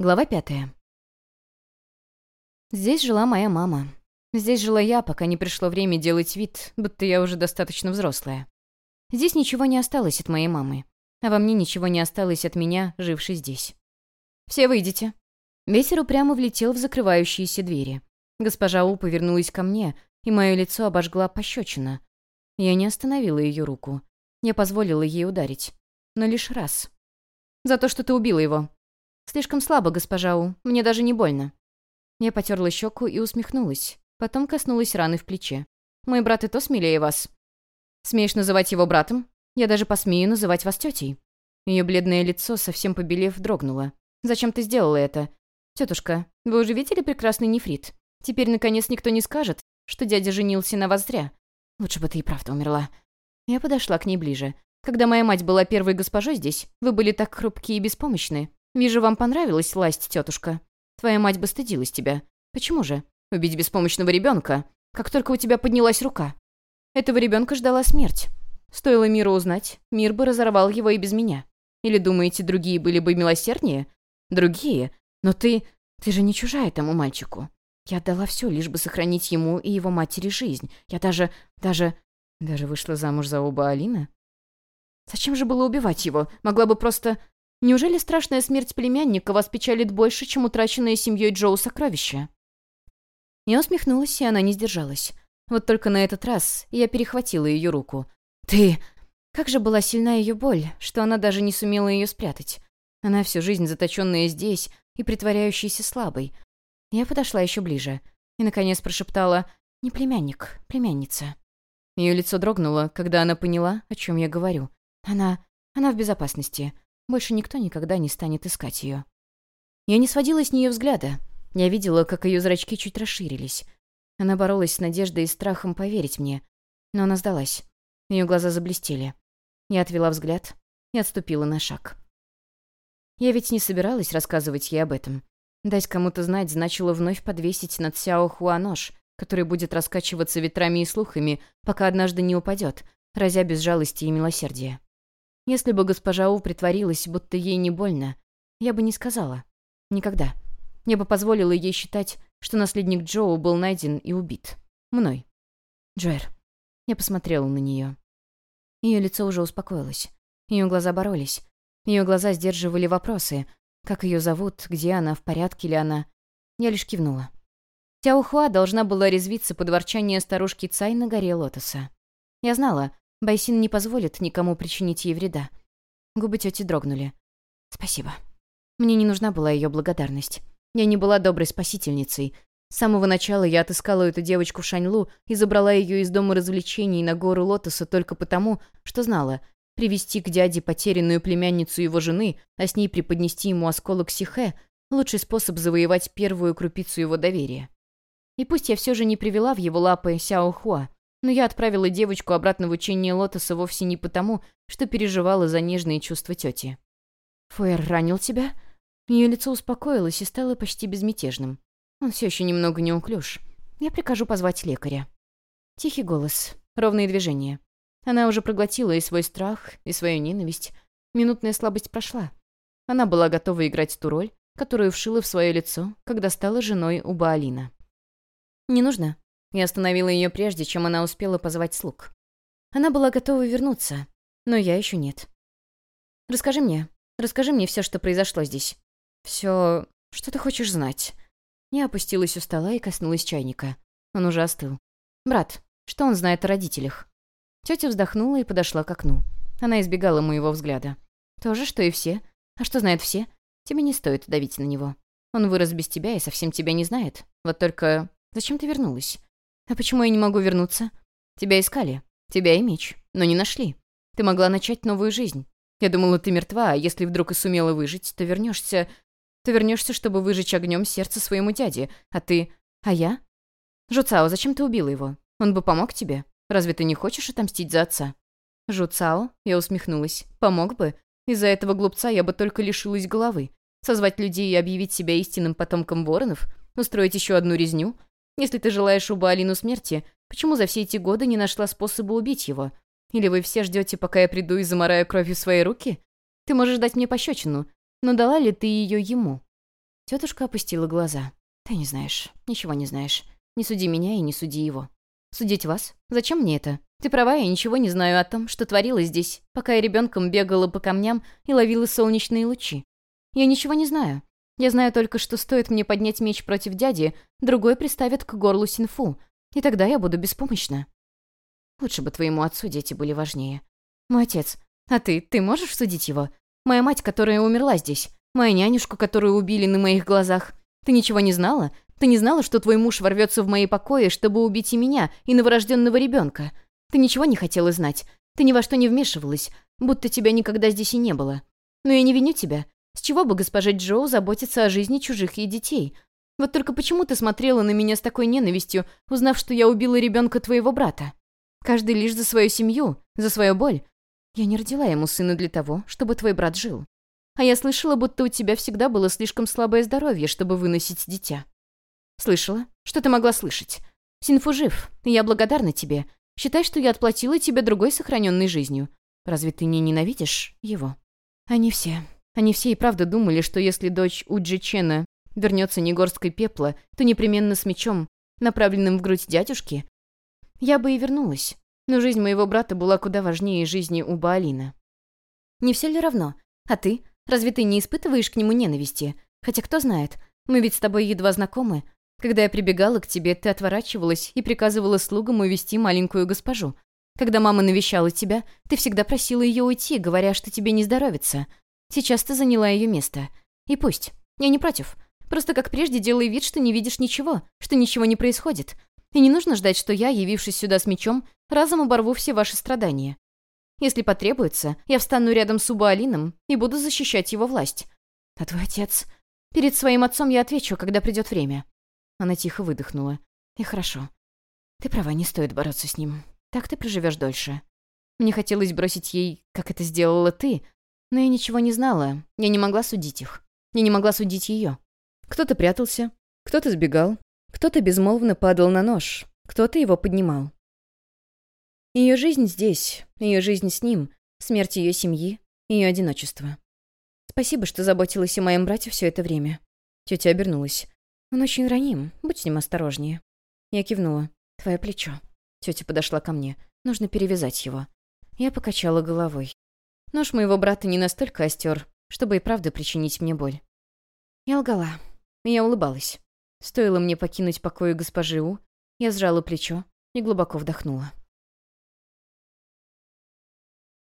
Глава пятая. Здесь жила моя мама. Здесь жила я, пока не пришло время делать вид, будто я уже достаточно взрослая. Здесь ничего не осталось от моей мамы, а во мне ничего не осталось от меня, жившей здесь. «Все выйдите». Ветер упрямо влетел в закрывающиеся двери. Госпожа У повернулась ко мне, и мое лицо обожгла пощечина. Я не остановила ее руку. Я позволила ей ударить. Но лишь раз. «За то, что ты убила его», «Слишком слабо, госпожа У. Мне даже не больно». Я потерла щеку и усмехнулась. Потом коснулась раны в плече. «Мой брат и то смелее вас». «Смеешь называть его братом? Я даже посмею называть вас тетей». Ее бледное лицо, совсем побелев, дрогнуло. «Зачем ты сделала это?» «Тетушка, вы уже видели прекрасный нефрит? Теперь, наконец, никто не скажет, что дядя женился на вас зря. Лучше бы ты и правда умерла». Я подошла к ней ближе. «Когда моя мать была первой госпожой здесь, вы были так хрупкие и беспомощны. Вижу, вам понравилась власть, тетушка. Твоя мать бы стыдилась тебя. Почему же? Убить беспомощного ребенка, как только у тебя поднялась рука. Этого ребенка ждала смерть. Стоило миру узнать, мир бы разорвал его и без меня. Или думаете, другие были бы милосерднее? Другие? Но ты... Ты же не чужая тому мальчику. Я отдала все, лишь бы сохранить ему и его матери жизнь. Я даже... даже... Даже вышла замуж за оба Алина? Зачем же было убивать его? Могла бы просто... Неужели страшная смерть племянника вас печалит больше, чем утраченное семьей Джоу сокровища?» Я усмехнулась, и она не сдержалась. Вот только на этот раз я перехватила ее руку. «Ты...» Как же была сильна ее боль, что она даже не сумела ее спрятать. Она всю жизнь заточенная здесь и притворяющаяся слабой. Я подошла еще ближе и, наконец, прошептала «Не племянник, племянница». Ее лицо дрогнуло, когда она поняла, о чем я говорю. Она... она в безопасности. Больше никто никогда не станет искать ее. Я не сводила с нее взгляда. Я видела, как ее зрачки чуть расширились. Она боролась с надеждой и страхом поверить мне. Но она сдалась. Ее глаза заблестели. Я отвела взгляд и отступила на шаг. Я ведь не собиралась рассказывать ей об этом. Дать кому-то знать значило вновь подвесить над Сяо Хуа нож, который будет раскачиваться ветрами и слухами, пока однажды не упадет, разя без жалости и милосердия. Если бы госпожа У притворилась, будто ей не больно, я бы не сказала. Никогда. Я бы позволила ей считать, что наследник Джоу был найден и убит. Мной. Джоэр. Я посмотрела на нее. Ее лицо уже успокоилось. Ее глаза боролись. Ее глаза сдерживали вопросы. Как ее зовут, где она, в порядке ли она. Я лишь кивнула. Тяохуа должна была резвиться под ворчание старушки Цай на горе Лотоса. Я знала, Байсин не позволит никому причинить ей вреда. Губы тети дрогнули. «Спасибо. Мне не нужна была ее благодарность. Я не была доброй спасительницей. С самого начала я отыскала эту девочку в Шаньлу и забрала ее из дома развлечений на гору Лотоса только потому, что знала, привести к дяде потерянную племянницу его жены, а с ней преподнести ему осколок Сихе — лучший способ завоевать первую крупицу его доверия. И пусть я все же не привела в его лапы Сяо Хуа, но я отправила девочку обратно в учение Лотоса вовсе не потому, что переживала за нежные чувства тети. «Фуэр ранил тебя?» Ее лицо успокоилось и стало почти безмятежным. Он все еще немного неуклюж. Я прикажу позвать лекаря. Тихий голос, ровные движения. Она уже проглотила и свой страх, и свою ненависть. Минутная слабость прошла. Она была готова играть ту роль, которую вшила в свое лицо, когда стала женой у Баалина. «Не нужно», я остановила ее прежде, чем она успела позвать слуг. Она была готова вернуться, но я еще нет. «Расскажи мне. Расскажи мне все, что произошло здесь. Все, что ты хочешь знать?» Я опустилась у стола и коснулась чайника. Он уже остыл. «Брат, что он знает о родителях?» Тетя вздохнула и подошла к окну. Она избегала моего взгляда. «То же, что и все. А что знают все? Тебе не стоит давить на него. Он вырос без тебя и совсем тебя не знает. Вот только... Зачем ты вернулась? «А почему я не могу вернуться?» «Тебя искали. Тебя и меч. Но не нашли. Ты могла начать новую жизнь. Я думала, ты мертва, а если вдруг и сумела выжить, то вернешься... То вернешься, чтобы выжечь огнем сердце своему дяде. А ты... А я? Жуцао, зачем ты убила его? Он бы помог тебе? Разве ты не хочешь отомстить за отца?» «Жуцао?» — я усмехнулась. «Помог бы. Из-за этого глупца я бы только лишилась головы. Созвать людей и объявить себя истинным потомком воронов? Устроить еще одну резню? Если ты желаешь Уба Алину смерти, почему за все эти годы не нашла способа убить его? Или вы все ждете, пока я приду и замараю кровью свои руки? Ты можешь дать мне пощечину, но дала ли ты ее ему? Тетушка опустила глаза. «Ты не знаешь, ничего не знаешь. Не суди меня и не суди его. Судить вас? Зачем мне это? Ты права, я ничего не знаю о том, что творилось здесь, пока я ребенком бегала по камням и ловила солнечные лучи. Я ничего не знаю. Я знаю только, что стоит мне поднять меч против дяди, другой приставит к горлу синфу, и тогда я буду беспомощна. Лучше бы твоему отцу дети были важнее. Мой отец. А ты, ты можешь судить его? Моя мать, которая умерла здесь. Моя нянюшку, которую убили на моих глазах. Ты ничего не знала? Ты не знала, что твой муж ворвется в мои покои, чтобы убить и меня, и новорожденного ребенка? Ты ничего не хотела знать. Ты ни во что не вмешивалась, будто тебя никогда здесь и не было. Но я не виню тебя. С чего бы госпожа Джоу заботиться о жизни чужих ей детей? Вот только почему ты смотрела на меня с такой ненавистью, узнав, что я убила ребенка твоего брата? Каждый лишь за свою семью, за свою боль. Я не родила ему сына для того, чтобы твой брат жил. А я слышала, будто у тебя всегда было слишком слабое здоровье, чтобы выносить дитя. «Слышала? Что ты могла слышать? Синфу жив, и я благодарна тебе. Считай, что я отплатила тебе другой сохраненной жизнью. Разве ты не ненавидишь его?» Они все. Они все и правда думали, что если дочь Уджи Чена вернется Негорской пепла, то непременно с мечом, направленным в грудь дядюшки. Я бы и вернулась, но жизнь моего брата была куда важнее жизни у Баалина. Не все ли равно? А ты? Разве ты не испытываешь к нему ненависти? Хотя кто знает, мы ведь с тобой едва знакомы, когда я прибегала к тебе, ты отворачивалась и приказывала слугам увести маленькую госпожу. Когда мама навещала тебя, ты всегда просила ее уйти, говоря, что тебе не здоровится. Сейчас ты заняла ее место. И пусть. Я не против. Просто как прежде делай вид, что не видишь ничего, что ничего не происходит. И не нужно ждать, что я, явившись сюда с мечом, разом оборву все ваши страдания. Если потребуется, я встану рядом с Убаалином и буду защищать его власть. А твой отец... Перед своим отцом я отвечу, когда придет время. Она тихо выдохнула. «И хорошо. Ты права, не стоит бороться с ним. Так ты проживешь дольше. Мне хотелось бросить ей, как это сделала ты, но я ничего не знала. Я не могла судить их. Я не могла судить ее. Кто-то прятался, кто-то сбегал, кто-то безмолвно падал на нож, кто-то его поднимал. Ее жизнь здесь, ее жизнь с ним, смерть ее семьи, ее одиночество. Спасибо, что заботилась о моем брате все это время. Тетя обернулась. Он очень раним, будь с ним осторожнее. Я кивнула. Твое плечо. Тетя подошла ко мне. Нужно перевязать его. Я покачала головой. Нож моего брата не настолько остер, чтобы и правда причинить мне боль. Я лгала. Я улыбалась. Стоило мне покинуть покои госпожи У, я сжала плечо и глубоко вдохнула.